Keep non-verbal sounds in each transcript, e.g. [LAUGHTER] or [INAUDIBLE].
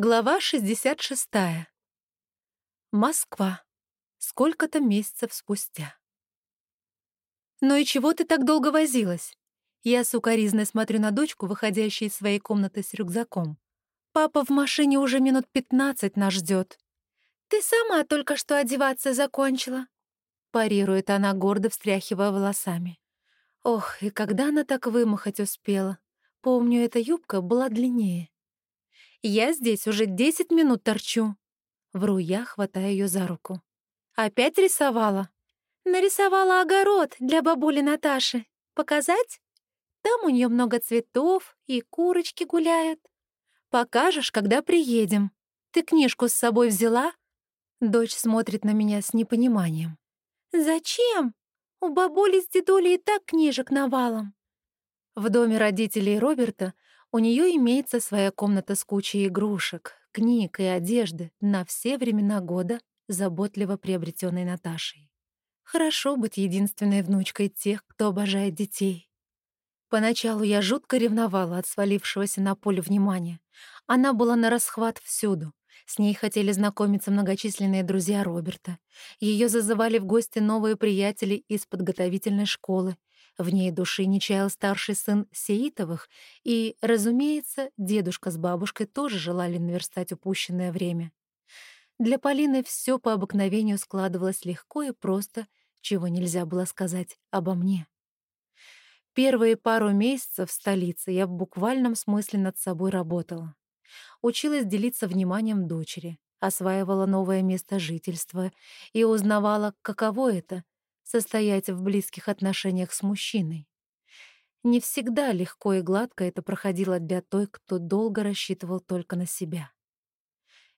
Глава 66. Москва. Сколько-то месяцев спустя. «Ну и чего ты так долго возилась?» Я сукоризной смотрю на дочку, выходящую из своей комнаты с рюкзаком. «Папа в машине уже минут пятнадцать нас ждет. «Ты сама только что одеваться закончила», — парирует она, гордо встряхивая волосами. Ох, и когда она так вымахать успела? Помню, эта юбка была длиннее. Я здесь уже десять минут торчу. Вру я, хватая ее за руку. Опять рисовала? Нарисовала огород для бабули Наташи. Показать? Там у нее много цветов, и курочки гуляют. Покажешь, когда приедем. Ты книжку с собой взяла? Дочь смотрит на меня с непониманием. Зачем? У бабули с дедулей и так книжек навалом. В доме родителей Роберта у нее имеется своя комната с кучей игрушек, книг и одежды на все времена года, заботливо приобретенной Наташей. Хорошо быть единственной внучкой тех, кто обожает детей. Поначалу я жутко ревновала от свалившегося на поле внимания. Она была на расхват всюду. С ней хотели знакомиться многочисленные друзья Роберта. Ее зазывали в гости новые приятели из подготовительной школы, в ней души не чаял старший сын Сеитовых, и, разумеется, дедушка с бабушкой тоже желали наверстать упущенное время. Для Полины все по обыкновению складывалось легко и просто, чего нельзя было сказать обо мне. Первые пару месяцев в столице я в буквальном смысле над собой работала. Училась делиться вниманием дочери, осваивала новое место жительства и узнавала, каково это состоять в близких отношениях с мужчиной. Не всегда легко и гладко это проходило для той, кто долго рассчитывал только на себя.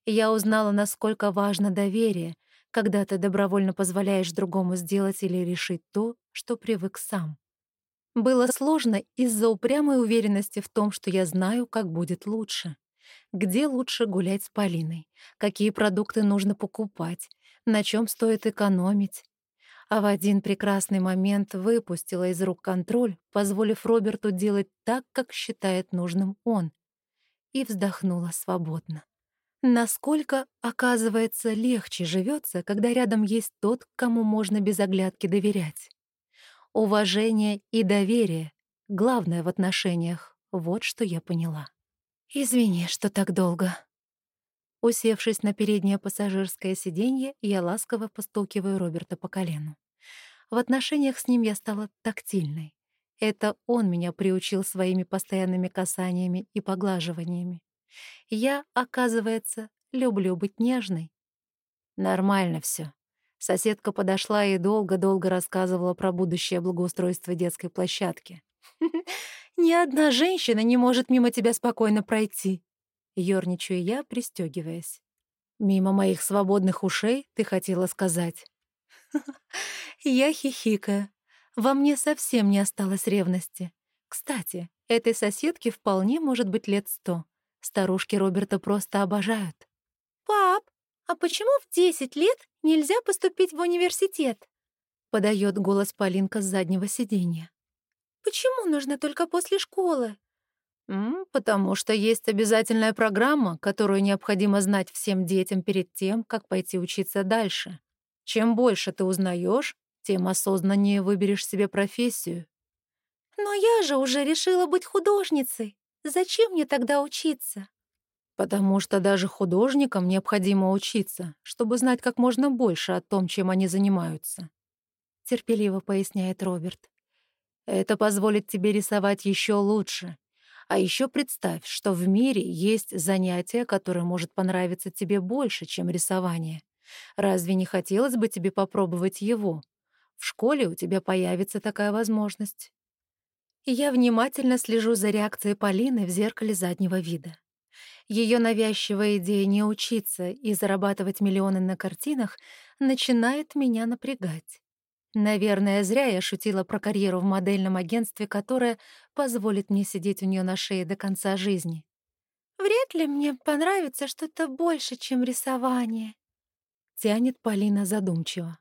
Я узнала, насколько важно доверие, когда ты добровольно позволяешь другому сделать или решить то, что привык сам. Было сложно из-за упрямой уверенности в том, что я знаю, как будет лучше. Где лучше гулять с Полиной, какие продукты нужно покупать, на чем стоит экономить, а в один прекрасный момент выпустила из рук контроль, позволив Роберту делать так, как считает нужным он, и вздохнула свободно. Насколько, оказывается, легче живется, когда рядом есть тот, кому можно без оглядки доверять. Уважение и доверие — главное в отношениях, вот что я поняла. «Извини, что так долго», Усевшись на переднее пассажирское сиденье, я ласково постукиваю Роберта по колену. В отношениях с ним я стала тактильной. Это он меня приучил своими постоянными касаниями и поглаживаниями. Я, оказывается, люблю быть нежной. Нормально все. Соседка подошла и долго-долго рассказывала про будущее благоустройство детской площадки. [LAUGHS] «Ни одна женщина не может мимо тебя спокойно пройти», Ёрничаю я, пристегиваясь. «Мимо моих свободных ушей, ты хотела сказать?» [LAUGHS] Я хихикаю. Во мне совсем не осталось ревности. Кстати, этой соседке вполне может быть лет сто. Старушки Роберта просто обожают. «Пап, а почему в десять лет нельзя поступить в университет?» Подает голос Полинка с заднего сиденья. «Почему нужно только после школы?» «Потому что есть обязательная программа, которую необходимо знать всем детям перед тем, как пойти учиться дальше. Чем больше ты узнаешь, тем осознаннее выберешь себе профессию». «Но я же уже решила быть художницей. Зачем мне тогда учиться?» «Потому что даже художникам необходимо учиться, чтобы знать как можно больше о том, чем они занимаются», — терпеливо поясняет Роберт. «Это позволит тебе рисовать еще лучше, а еще представь, что в мире есть занятие, которое может понравиться тебе больше, чем рисование. Разве не хотелось бы тебе попробовать его? В школе у тебя появится такая возможность. И я внимательно слежу за реакцией Полины в зеркале заднего вида. Ее навязчивая идея не учиться и зарабатывать миллионы на картинах начинает меня напрягать. Наверное, зря я шутила про карьеру в модельном агентстве, которая позволит мне сидеть у нее на шее до конца жизни. «Вряд ли мне понравится что-то больше, чем рисование», — тянет Полина задумчиво.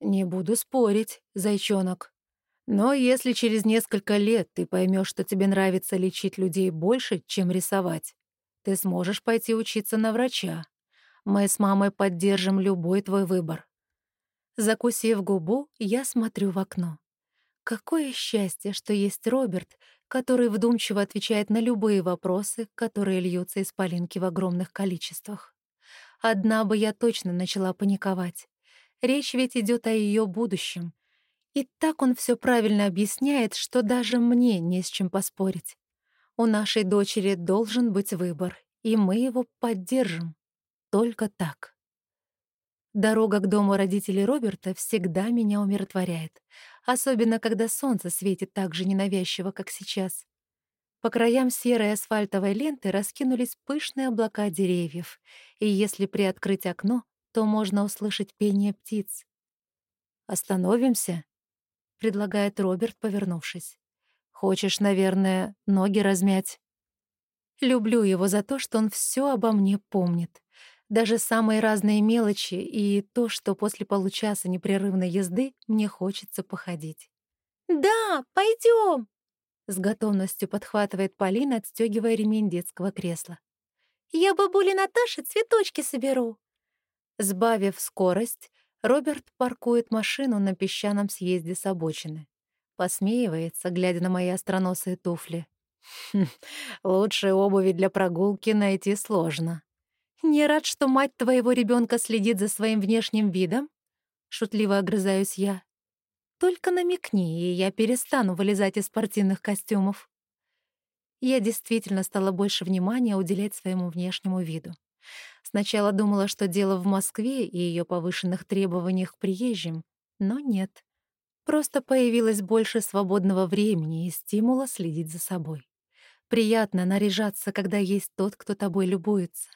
«Не буду спорить, зайчонок. Но если через несколько лет ты поймешь, что тебе нравится лечить людей больше, чем рисовать, ты сможешь пойти учиться на врача. Мы с мамой поддержим любой твой выбор. Закусив губу, я смотрю в окно. Какое счастье, что есть Роберт, который вдумчиво отвечает на любые вопросы, которые льются из Полинки в огромных количествах. Одна бы я точно начала паниковать. Речь ведь идет о ее будущем. И так он все правильно объясняет, что даже мне не с чем поспорить. У нашей дочери должен быть выбор, и мы его поддержим. Только так. Дорога к дому родителей Роберта всегда меня умиротворяет, особенно когда солнце светит так же ненавязчиво, как сейчас. По краям серой асфальтовой ленты раскинулись пышные облака деревьев, и если приоткрыть окно, то можно услышать пение птиц. «Остановимся?» — предлагает Роберт, повернувшись. «Хочешь, наверное, ноги размять?» Люблю его за то, что он все обо мне помнит. Даже самые разные мелочи и то, что после получаса непрерывной езды мне хочется походить. «Да, пойдем! С готовностью подхватывает Полина, отстегивая ремень детского кресла. «Я бабуле Наташе цветочки соберу». Сбавив скорость, Роберт паркует машину на песчаном съезде с обочины. Посмеивается, глядя на мои остроносые туфли. [LAUGHS] «Хм, лучшей обуви для прогулки найти сложно. «Не рад, что мать твоего ребенка следит за своим внешним видом?» Шутливо огрызаюсь я. «Только намекни, и я перестану вылезать из спортивных костюмов». Я действительно стала больше внимания уделять своему внешнему виду. Сначала думала, что дело в Москве и ее повышенных требованиях к приезжим, но нет. Просто появилось больше свободного времени и стимула следить за собой. Приятно наряжаться, когда есть тот, кто тобой любуется.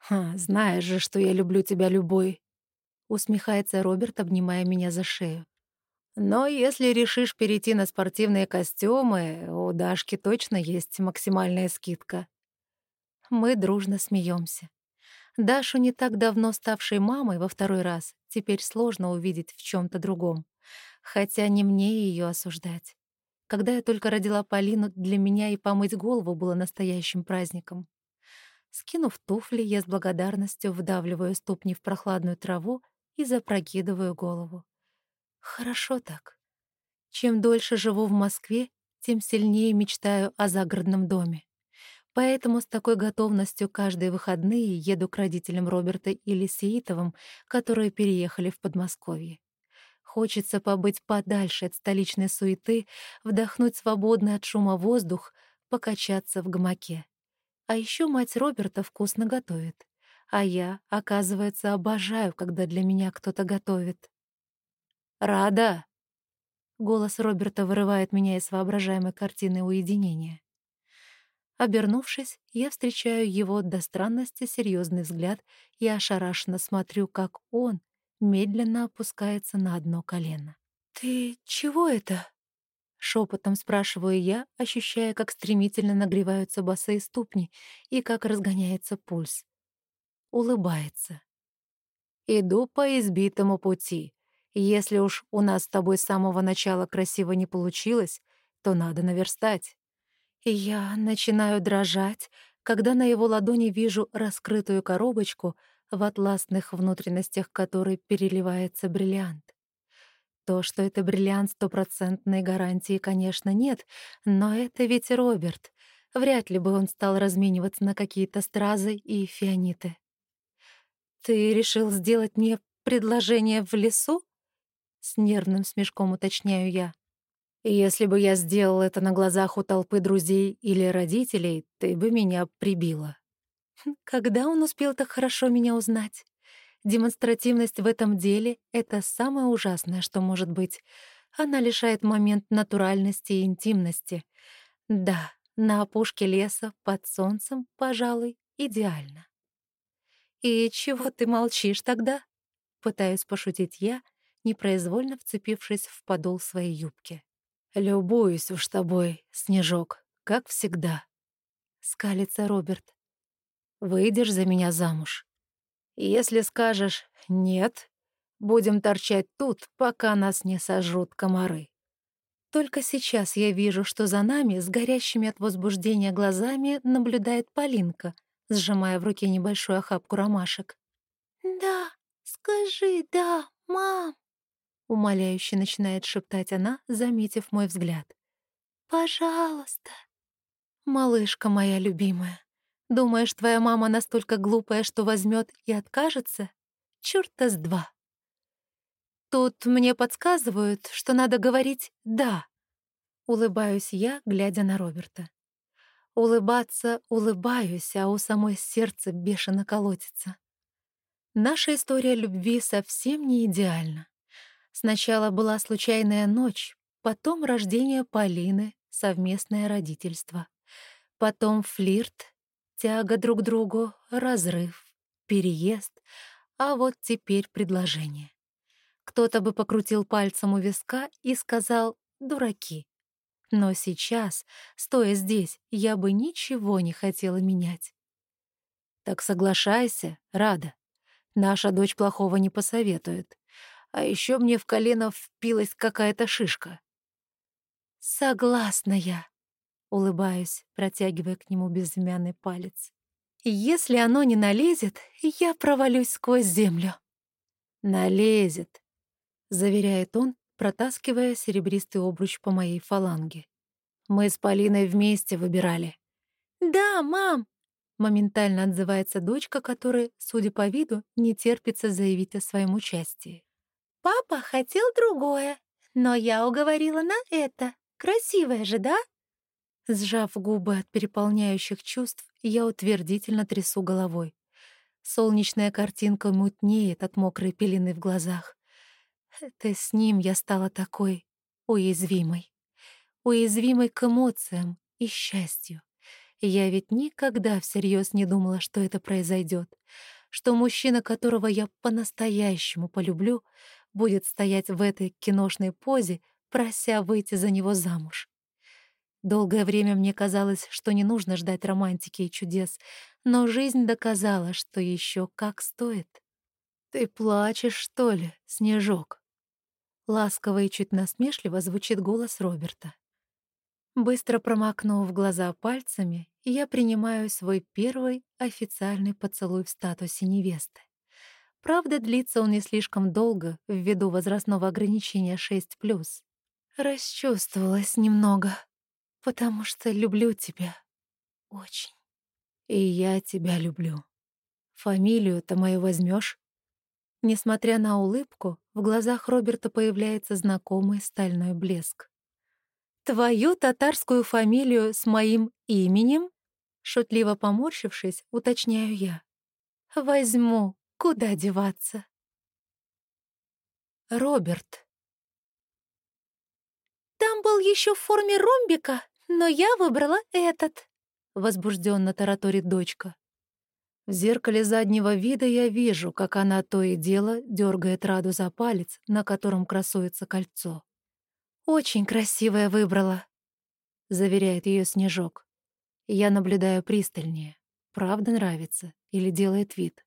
«Ха, знаешь же, что я люблю тебя любой», — усмехается Роберт, обнимая меня за шею. «Но если решишь перейти на спортивные костюмы, у Дашки точно есть максимальная скидка». Мы дружно смеемся. Дашу, не так давно ставшей мамой во второй раз, теперь сложно увидеть в чем то другом. Хотя не мне ее осуждать. Когда я только родила Полину, для меня и помыть голову было настоящим праздником. Скинув туфли, я с благодарностью вдавливаю ступни в прохладную траву и запрокидываю голову. Хорошо так. Чем дольше живу в Москве, тем сильнее мечтаю о загородном доме. Поэтому с такой готовностью каждые выходные еду к родителям Роберта или Сеитовым, которые переехали в Подмосковье. Хочется побыть подальше от столичной суеты, вдохнуть свободный от шума воздух, покачаться в гамаке. А еще мать Роберта вкусно готовит. А я, оказывается, обожаю, когда для меня кто-то готовит. «Рада!» Голос Роберта вырывает меня из воображаемой картины уединения. Обернувшись, я встречаю его до странности серьезный взгляд и ошарашенно смотрю, как он медленно опускается на одно колено. «Ты чего это?» Шепотом спрашиваю я, ощущая, как стремительно нагреваются босые ступни и как разгоняется пульс. Улыбается. «Иду по избитому пути. Если уж у нас с тобой с самого начала красиво не получилось, то надо наверстать». я начинаю дрожать, когда на его ладони вижу раскрытую коробочку, в атласных внутренностях которой переливается бриллиант. То, что это бриллиант стопроцентной гарантии, конечно, нет, но это ведь Роберт. Вряд ли бы он стал размениваться на какие-то стразы и фианиты. «Ты решил сделать мне предложение в лесу?» С нервным смешком уточняю я. «Если бы я сделал это на глазах у толпы друзей или родителей, ты бы меня прибила». Когда он успел так хорошо меня узнать? Демонстративность в этом деле — это самое ужасное, что может быть. Она лишает момент натуральности и интимности. Да, на опушке леса, под солнцем, пожалуй, идеально. «И чего ты молчишь тогда?» Пытаюсь пошутить я, непроизвольно вцепившись в подол своей юбки. «Любуюсь уж тобой, Снежок, как всегда», — скалится Роберт. «Выйдешь за меня замуж?» Если скажешь «нет», будем торчать тут, пока нас не сожрут комары. Только сейчас я вижу, что за нами с горящими от возбуждения глазами наблюдает Полинка, сжимая в руке небольшую охапку ромашек. «Да, скажи «да», мам!» Умоляюще начинает шептать она, заметив мой взгляд. «Пожалуйста!» «Малышка моя любимая, думаешь, твоя мама настолько глупая, что возьмет и откажется? Чёрта с два!» Тут мне подсказывают, что надо говорить «да». Улыбаюсь я, глядя на Роберта. Улыбаться улыбаюсь, а у самой сердце бешено колотится. Наша история любви совсем не идеальна. Сначала была случайная ночь, потом рождение Полины, совместное родительство. Потом флирт, тяга друг к другу, разрыв, переезд, а вот теперь предложение. Кто-то бы покрутил пальцем у виска и сказал «дураки». Но сейчас, стоя здесь, я бы ничего не хотела менять. Так соглашайся, Рада. Наша дочь плохого не посоветует. А еще мне в колено впилась какая-то шишка. Согласна я, улыбаюсь, протягивая к нему безымянный палец. Если оно не налезет, я провалюсь сквозь землю. Налезет, заверяет он, протаскивая серебристый обруч по моей фаланге. Мы с Полиной вместе выбирали. «Да, мам!» — моментально отзывается дочка, которая, судя по виду, не терпится заявить о своем участии. «Папа хотел другое, но я уговорила на это. Красивое же, да?» Сжав губы от переполняющих чувств, я утвердительно трясу головой. Солнечная картинка мутнеет от мокрой пелены в глазах. Это с ним я стала такой уязвимой. Уязвимой к эмоциям и счастью. Я ведь никогда всерьез не думала, что это произойдет, что мужчина, которого я по-настоящему полюблю, будет стоять в этой киношной позе, прося выйти за него замуж. Долгое время мне казалось, что не нужно ждать романтики и чудес, но жизнь доказала, что еще как стоит. «Ты плачешь, что ли, Снежок?» Ласково и чуть насмешливо звучит голос Роберта. Быстро промокнув глаза пальцами, я принимаю свой первый официальный поцелуй в статусе невесты. Правда, длится он не слишком долго, ввиду возрастного ограничения 6+. Расчувствовалась немного, потому что люблю тебя. Очень. И я тебя люблю. Фамилию-то мою возьмешь? Несмотря на улыбку, в глазах Роберта появляется знакомый стальной блеск. «Твою татарскую фамилию с моим именем?» Шутливо поморщившись, уточняю я. «Возьму. Куда деваться?» Роберт. «Там был еще в форме ромбика, но я выбрала этот», — возбужденно тараторит дочка. В зеркале заднего вида я вижу, как она то и дело дергает Раду за палец, на котором красуется кольцо. «Очень красивое выбрала», — заверяет ее Снежок. Я наблюдаю пристальнее. Правда нравится или делает вид?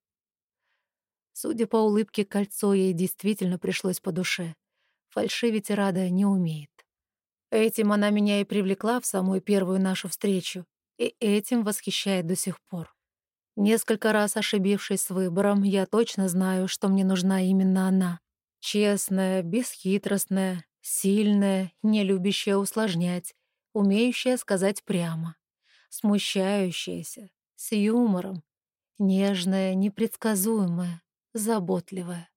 Судя по улыбке, кольцо ей действительно пришлось по душе. Фальшивить Рада не умеет. Этим она меня и привлекла в самую первую нашу встречу, и этим восхищает до сих пор. Несколько раз ошибившись с выбором, я точно знаю, что мне нужна именно она. Честная, бесхитростная, сильная, не любящая усложнять, умеющая сказать прямо, смущающаяся, с юмором, нежная, непредсказуемая, заботливая,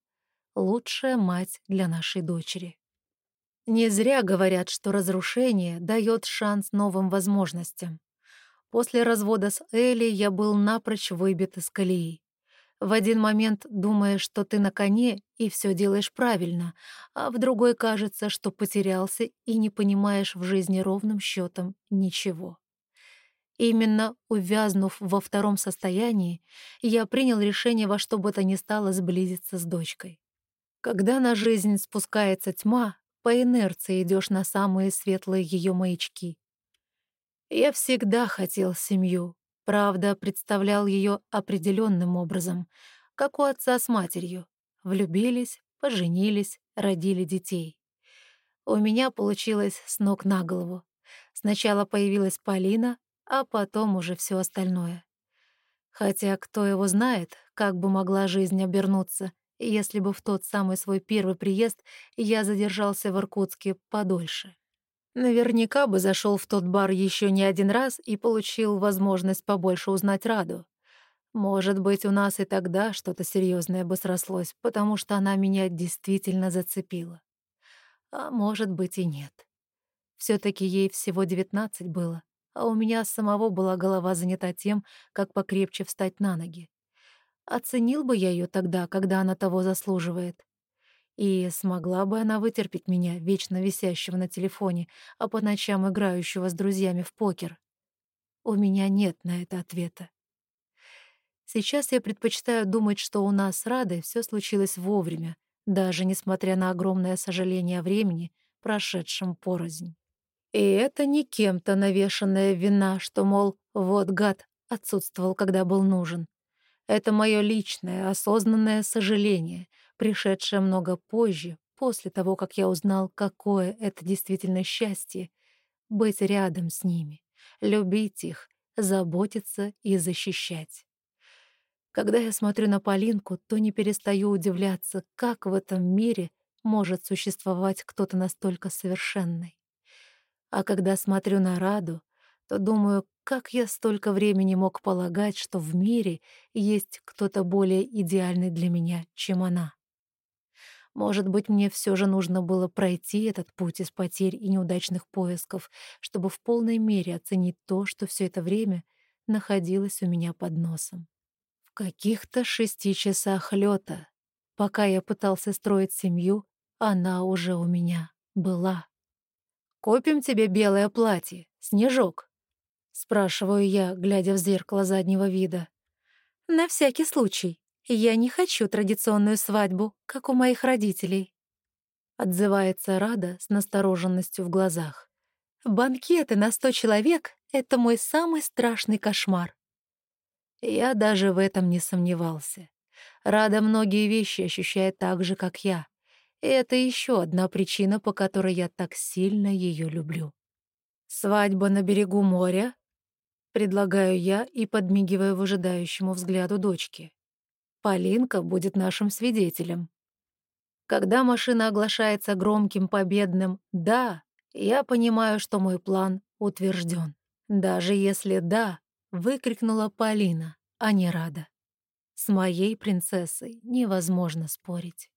лучшая мать для нашей дочери. Не зря говорят, что разрушение дает шанс новым возможностям. После развода с Элли я был напрочь выбит из колеи. В один момент думаешь, что ты на коне и все делаешь правильно, а в другой кажется, что потерялся и не понимаешь в жизни ровным счетом ничего. Именно увязнув во втором состоянии, я принял решение во что бы то ни стало сблизиться с дочкой. Когда на жизнь спускается тьма, по инерции идешь на самые светлые ее маячки. Я всегда хотел семью, правда, представлял ее определенным образом, как у отца с матерью. Влюбились, поженились, родили детей. У меня получилось с ног на голову. Сначала появилась Полина, а потом уже все остальное. Хотя кто его знает, как бы могла жизнь обернуться, если бы в тот самый свой первый приезд я задержался в Иркутске подольше. Наверняка бы зашел в тот бар еще не один раз и получил возможность побольше узнать Раду. Может быть, у нас и тогда что-то серьезное бы срослось, потому что она меня действительно зацепила. А может быть и нет. все таки ей всего девятнадцать было, а у меня самого была голова занята тем, как покрепче встать на ноги. Оценил бы я ее тогда, когда она того заслуживает. И смогла бы она вытерпеть меня, вечно висящего на телефоне, а по ночам играющего с друзьями в покер? У меня нет на это ответа. Сейчас я предпочитаю думать, что у нас с Радой все случилось вовремя, даже несмотря на огромное сожаление времени, прошедшем порознь. И это не кем-то навешанная вина, что, мол, вот гад отсутствовал, когда был нужен. Это мое личное, осознанное сожаление, пришедшее много позже, после того, как я узнал, какое это действительно счастье — быть рядом с ними, любить их, заботиться и защищать. Когда я смотрю на Полинку, то не перестаю удивляться, как в этом мире может существовать кто-то настолько совершенный. А когда смотрю на Раду, то думаю, как я столько времени мог полагать, что в мире есть кто-то более идеальный для меня, чем она. Может быть, мне все же нужно было пройти этот путь из потерь и неудачных поисков, чтобы в полной мере оценить то, что все это время находилось у меня под носом. В каких-то шести часах лета, пока я пытался строить семью, она уже у меня была. «Купим тебе белое платье, снежок?» — спрашиваю я, глядя в зеркало заднего вида. «На всякий случай», «Я не хочу традиционную свадьбу, как у моих родителей», — отзывается Рада с настороженностью в глазах. «Банкеты на сто человек — это мой самый страшный кошмар». Я даже в этом не сомневался. Рада многие вещи ощущает так же, как я. И это еще одна причина, по которой я так сильно ее люблю. «Свадьба на берегу моря?» Предлагаю я и подмигиваю выжидающему взгляду дочки. Полинка будет нашим свидетелем. Когда машина оглашается громким победным «да», я понимаю, что мой план утвержден. Даже если «да», выкрикнула Полина, а не Рада. С моей принцессой невозможно спорить.